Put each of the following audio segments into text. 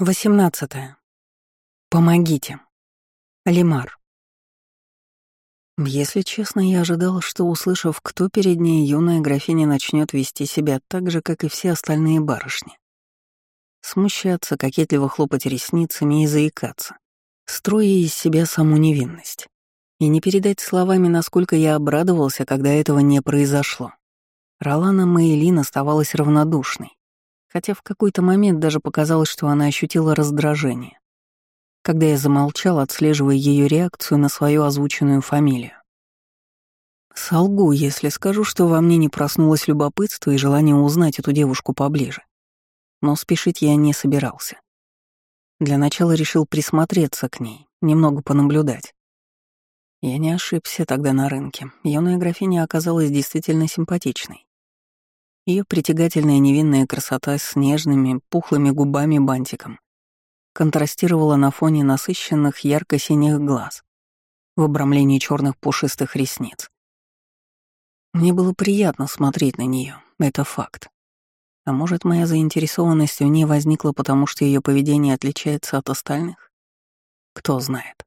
18. Помогите. Лимар. Если честно, я ожидал, что, услышав, кто перед ней, юная графиня начнет вести себя так же, как и все остальные барышни. Смущаться, кокетливо хлопать ресницами и заикаться, строя из себя саму невинность. И не передать словами, насколько я обрадовался, когда этого не произошло. Ролана Мейлин оставалась равнодушной хотя в какой-то момент даже показалось, что она ощутила раздражение, когда я замолчал, отслеживая ее реакцию на свою озвученную фамилию. Солгу, если скажу, что во мне не проснулось любопытство и желание узнать эту девушку поближе. Но спешить я не собирался. Для начала решил присмотреться к ней, немного понаблюдать. Я не ошибся тогда на рынке. Юная графиня оказалась действительно симпатичной. Ее притягательная невинная красота с нежными, пухлыми губами-бантиком контрастировала на фоне насыщенных ярко-синих глаз в обрамлении черных пушистых ресниц. Мне было приятно смотреть на нее, это факт. А может, моя заинтересованность в ней возникла потому, что ее поведение отличается от остальных? Кто знает.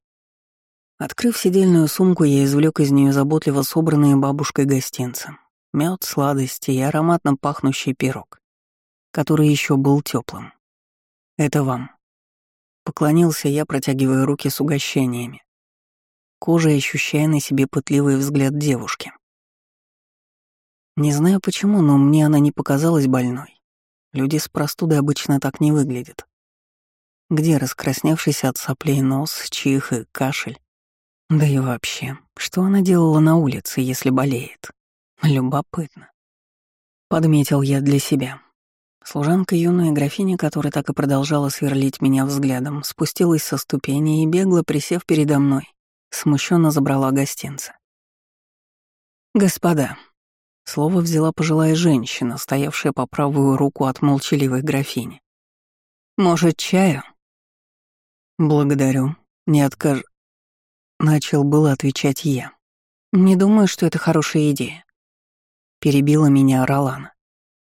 Открыв сидельную сумку, я извлек из нее заботливо собранные бабушкой гостинцы, Мед, сладости и ароматно пахнущий пирог, который еще был теплым. Это вам. Поклонился я, протягивая руки с угощениями, кожей ощущая на себе пытливый взгляд девушки. Не знаю почему, но мне она не показалась больной. Люди с простудой обычно так не выглядят. Где раскрасневшийся от соплей нос, чих и кашель? Да и вообще, что она делала на улице, если болеет? Любопытно. Подметил я для себя. Служанка юная графиня, которая так и продолжала сверлить меня взглядом, спустилась со ступени и бегло, присев передо мной, смущенно забрала гостинца. «Господа», — слово взяла пожилая женщина, стоявшая по правую руку от молчаливой графини. «Может, чаю?» «Благодарю. Не откаж...» Начал было отвечать я. «Не думаю, что это хорошая идея. Перебила меня Ролана.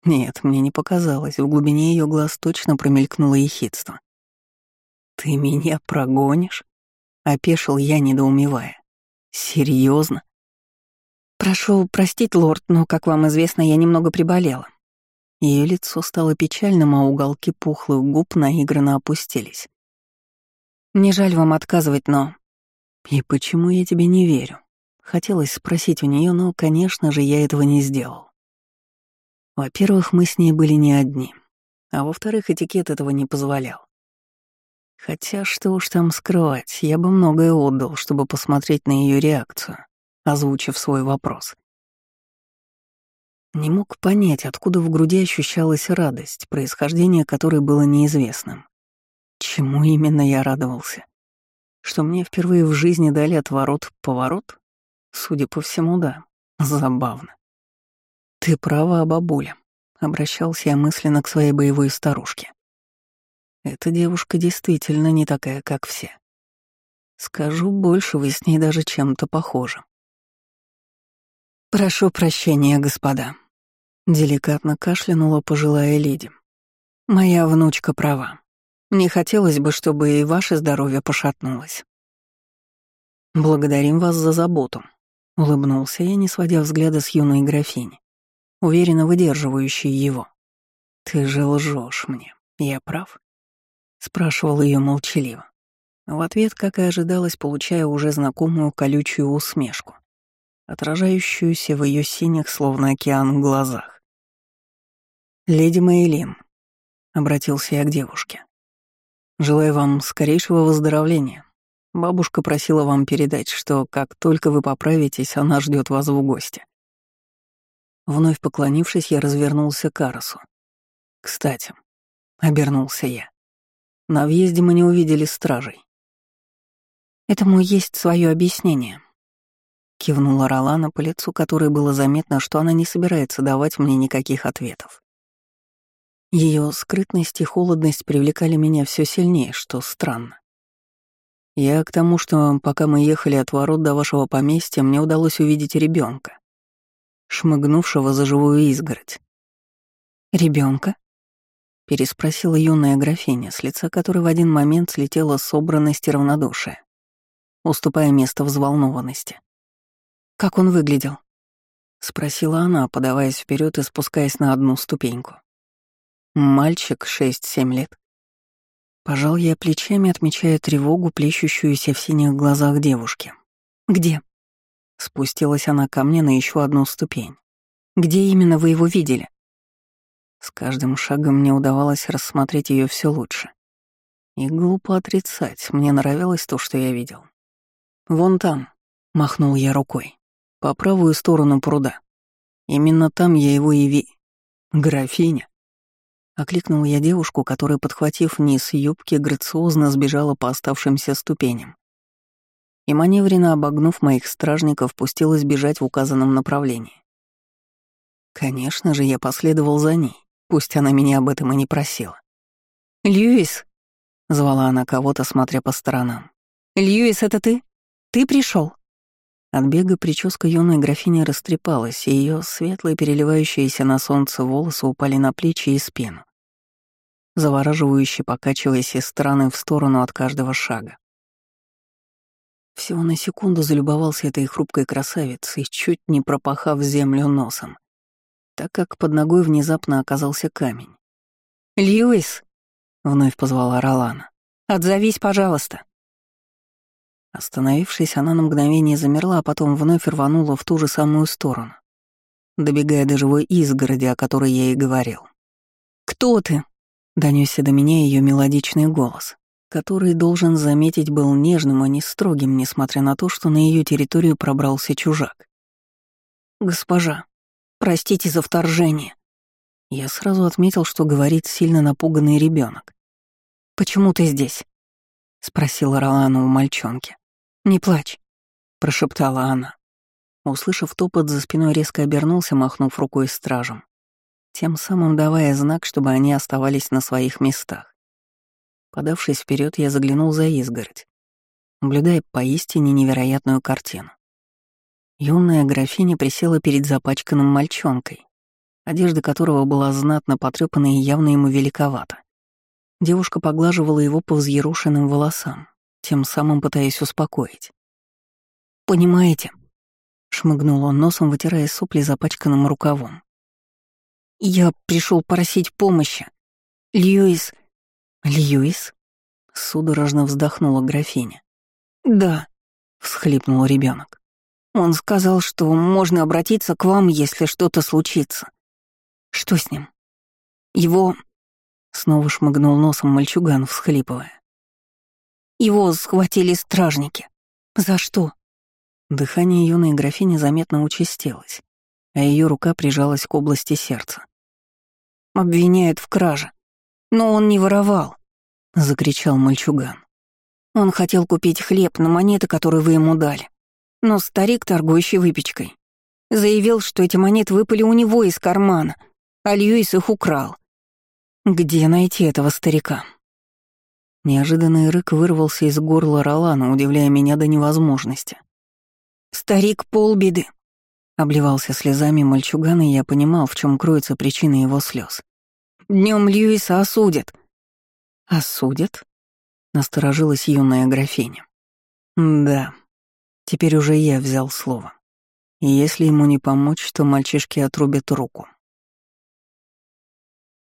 Нет, мне не показалось, в глубине ее глаз точно промелькнуло ехидство. «Ты меня прогонишь?» — опешил я, недоумевая. Серьезно? «Прошу простить, лорд, но, как вам известно, я немного приболела». Ее лицо стало печальным, а уголки пухлых губ наигранно опустились. «Не жаль вам отказывать, но...» «И почему я тебе не верю?» Хотелось спросить у нее, но, конечно же, я этого не сделал. Во-первых, мы с ней были не одни, а во-вторых, этикет этого не позволял. Хотя что уж там скрывать, я бы многое отдал, чтобы посмотреть на ее реакцию, озвучив свой вопрос. Не мог понять, откуда в груди ощущалась радость, происхождение которой было неизвестным. Чему именно я радовался? Что мне впервые в жизни дали отворот-поворот? Судя по всему, да. Забавно. Ты права, бабуля. Обращался я мысленно к своей боевой старушке. Эта девушка действительно не такая, как все. Скажу больше, вы с ней даже чем-то похожи. «Прошу прощения, господа», — деликатно кашлянула пожилая леди. «Моя внучка права. Не хотелось бы, чтобы и ваше здоровье пошатнулось». «Благодарим вас за заботу», Улыбнулся я, не сводя взгляда с юной графини, уверенно выдерживающей его. «Ты же лжешь мне, я прав?» Спрашивал ее молчаливо. В ответ, как и ожидалось, получая уже знакомую колючую усмешку, отражающуюся в ее синих, словно океан, глазах. «Леди Мейлин», — обратился я к девушке, — «желаю вам скорейшего выздоровления Бабушка просила вам передать, что как только вы поправитесь, она ждет вас в гости. Вновь поклонившись, я развернулся к Арасу. «Кстати», — обернулся я, — «на въезде мы не увидели стражей». «Этому есть свое объяснение», — кивнула Ролана по лицу, которой было заметно, что она не собирается давать мне никаких ответов. Ее скрытность и холодность привлекали меня все сильнее, что странно. Я к тому, что пока мы ехали от ворот до вашего поместья, мне удалось увидеть ребенка, шмыгнувшего за живую изгородь. Ребенка? — переспросила юная графиня, с лица которой в один момент слетела собранность и равнодушие, уступая место взволнованности. «Как он выглядел?» — спросила она, подаваясь вперед и спускаясь на одну ступеньку. «Мальчик, шесть-семь лет». Пожал я плечами, отмечая тревогу, плещущуюся в синих глазах девушки. «Где?» Спустилась она ко мне на еще одну ступень. «Где именно вы его видели?» С каждым шагом мне удавалось рассмотреть ее все лучше. И глупо отрицать, мне нравилось то, что я видел. «Вон там», — махнул я рукой, — «по правую сторону пруда. Именно там я его и ви...» «Графиня», — окликнул я девушку, которая, подхватив низ юбки, грациозно сбежала по оставшимся ступеням. И маневренно обогнув моих стражников, пустилась бежать в указанном направлении. Конечно же, я последовал за ней. Пусть она меня об этом и не просила. «Льюис!» — звала она кого-то, смотря по сторонам. «Льюис, это ты? Ты пришел? От бега прическа юной графини растрепалась, и ее светлые, переливающиеся на солнце волосы упали на плечи и спину, завораживающе покачиваясь из стороны в сторону от каждого шага. Всего на секунду залюбовался этой хрупкой красавицей, чуть не пропахав землю носом так как под ногой внезапно оказался камень. «Льюис!» — вновь позвала Ролана. «Отзовись, пожалуйста!» Остановившись, она на мгновение замерла, а потом вновь рванула в ту же самую сторону, добегая до живой изгороди, о которой я и говорил. «Кто ты?» — донесся до меня ее мелодичный голос, который, должен заметить, был нежным, а не строгим, несмотря на то, что на ее территорию пробрался чужак. «Госпожа», Простите за вторжение». Я сразу отметил, что говорит сильно напуганный ребенок. «Почему ты здесь?» — спросила Ролана у мальчонки. «Не плачь», — прошептала она. Услышав топот, за спиной резко обернулся, махнув рукой стражем, тем самым давая знак, чтобы они оставались на своих местах. Подавшись вперед, я заглянул за изгородь, наблюдая поистине невероятную картину. Юная графиня присела перед запачканным мальчонкой, одежда которого была знатно потрёпана и явно ему великовата. Девушка поглаживала его по взъерушенным волосам, тем самым пытаясь успокоить. «Понимаете?» — шмыгнул он носом, вытирая сопли запачканным рукавом. «Я пришел просить помощи. Льюис...» «Льюис?» — судорожно вздохнула графиня. «Да», — всхлипнул ребенок. Он сказал, что можно обратиться к вам, если что-то случится. Что с ним? Его... Снова шмыгнул носом мальчуган, всхлипывая. Его схватили стражники. За что? Дыхание юной графини заметно участилось, а ее рука прижалась к области сердца. Обвиняют в краже. Но он не воровал, закричал мальчуган. Он хотел купить хлеб на монеты, которые вы ему дали. Но старик, торгующий выпечкой, заявил, что эти монеты выпали у него из кармана, а Льюис их украл. Где найти этого старика? Неожиданный рык вырвался из горла Ролана, удивляя меня до невозможности. «Старик полбеды!» Обливался слезами мальчуган, и я понимал, в чем кроется причина его слез. Днем Льюиса осудят. «Осудят?» — насторожилась юная графиня. «Да, Теперь уже я взял слово. И если ему не помочь, то мальчишки отрубят руку.